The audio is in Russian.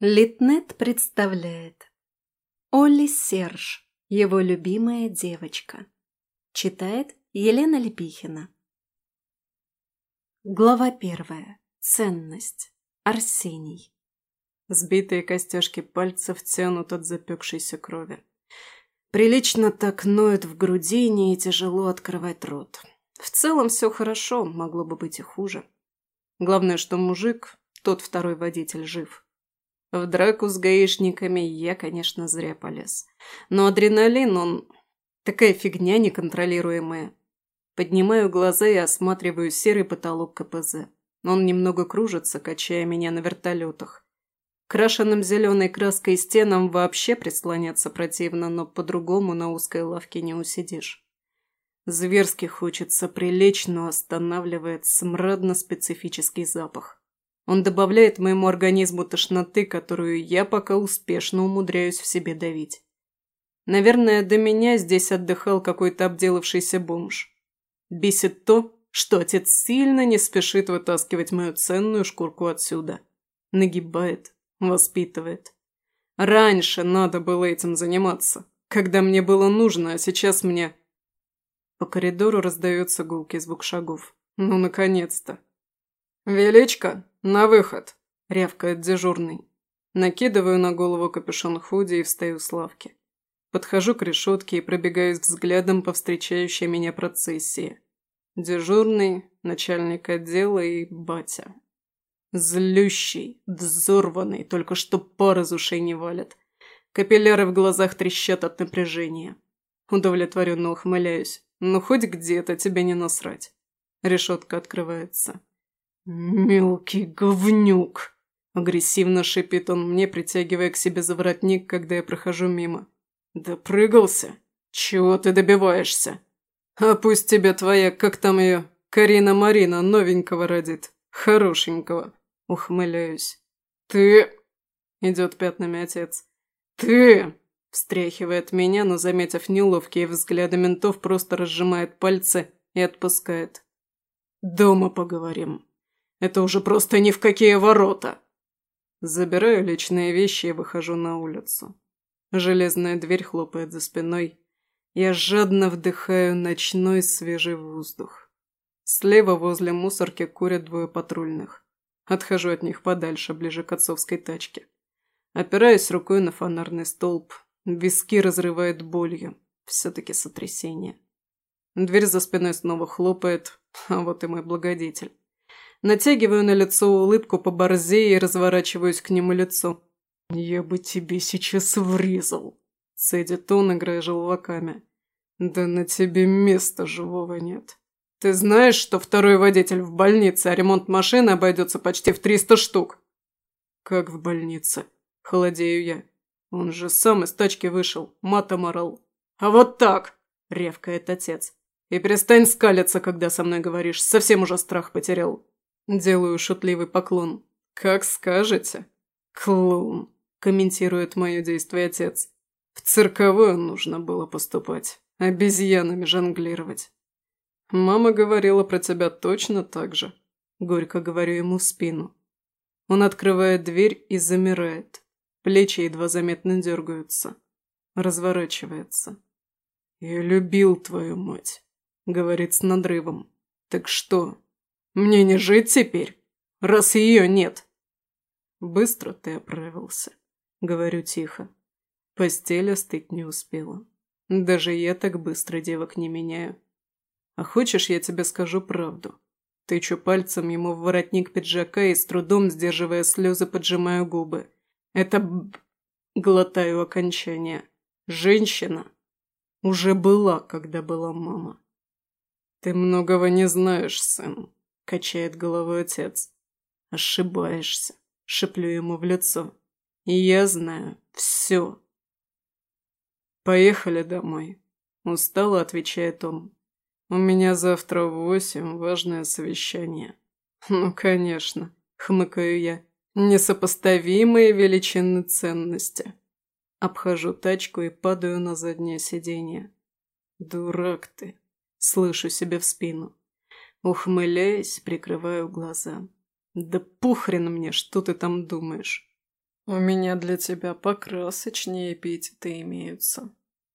Литнет представляет Олли Серж, его любимая девочка. Читает Елена Лепихина. Глава первая. Ценность. Арсений. Сбитые костяшки пальцев тянут от запекшейся крови. Прилично так ноют в грудине и тяжело открывать рот. В целом все хорошо, могло бы быть и хуже. Главное, что мужик, тот второй водитель, жив. В драку с гаишниками я, конечно, зря полез. Но адреналин, он... Такая фигня неконтролируемая. Поднимаю глаза и осматриваю серый потолок КПЗ. Он немного кружится, качая меня на вертолетах. Крашенным зеленой краской стенам вообще прислоняться противно, но по-другому на узкой лавке не усидишь. Зверски хочется прилечь, но останавливает смрадно-специфический запах. Он добавляет моему организму тошноты, которую я пока успешно умудряюсь в себе давить. Наверное, до меня здесь отдыхал какой-то обделавшийся бомж. Бесит то, что отец сильно не спешит вытаскивать мою ценную шкурку отсюда. Нагибает, воспитывает. Раньше надо было этим заниматься, когда мне было нужно, а сейчас мне... По коридору раздается гулкий звук шагов. Ну, наконец-то. «Величко, на выход!» – рявкает дежурный. Накидываю на голову капюшон худи и встаю с лавки. Подхожу к решетке и пробегаюсь взглядом по встречающей меня процессии. Дежурный, начальник отдела и батя. Злющий, взорванный, только что пар из ушей не валят. Капилляры в глазах трещат от напряжения. Удовлетворенно ухмыляюсь. Ну, хоть где-то тебе не насрать. Решетка открывается. «Мелкий говнюк!» – агрессивно шипит он мне, притягивая к себе за воротник, когда я прохожу мимо. «Допрыгался? Чего ты добиваешься? А пусть тебе твоя, как там ее, Карина Марина, новенького родит. Хорошенького!» – ухмыляюсь. «Ты...» – идет пятнами отец. «Ты...» – встряхивает меня, но, заметив неловкие взгляды ментов, просто разжимает пальцы и отпускает. «Дома поговорим». Это уже просто ни в какие ворота!» Забираю личные вещи и выхожу на улицу. Железная дверь хлопает за спиной. Я жадно вдыхаю ночной свежий воздух. Слева возле мусорки курят двое патрульных. Отхожу от них подальше, ближе к отцовской тачке. Опираюсь рукой на фонарный столб. Виски разрывает болью. Все-таки сотрясение. Дверь за спиной снова хлопает, а вот и мой благодетель. Натягиваю на лицо улыбку по борзе и разворачиваюсь к нему лицом. «Я бы тебе сейчас врезал», – цедит он, играя желваками. «Да на тебе места живого нет. Ты знаешь, что второй водитель в больнице, а ремонт машины обойдется почти в триста штук?» «Как в больнице?» – холодею я. Он же сам из тачки вышел, матом орал. «А вот так!» – ревкает отец. «И перестань скалиться, когда со мной говоришь, совсем уже страх потерял». Делаю шутливый поклон. «Как скажете». «Клоун», – комментирует мое действие отец. «В цирковую нужно было поступать, обезьянами жонглировать». «Мама говорила про тебя точно так же», – горько говорю ему в спину. Он открывает дверь и замирает. Плечи едва заметно дергаются. Разворачивается. «Я любил твою мать», – говорит с надрывом. «Так что, мне не жить теперь, раз ее нет. Быстро ты оправился, говорю тихо. Постель остыть не успела. Даже я так быстро девок не меняю. А хочешь, я тебе скажу правду? Тычу пальцем ему в воротник пиджака и с трудом, сдерживая слезы, поджимаю губы. Это б... Глотаю окончание. Женщина уже была, когда была мама. Ты многого не знаешь, сын качает головой отец. Ошибаешься, шеплю ему в лицо. Я знаю все. Поехали домой. Устало отвечает он. У меня завтра в восемь важное совещание. Ну, конечно, хмыкаю я. Несопоставимые величины ценности. Обхожу тачку и падаю на заднее сиденье. Дурак ты, слышу себе в спину. Ухмыляясь, прикрываю глаза. «Да похрен мне, что ты там думаешь!» У меня для тебя покрасочнее эпитеты имеются.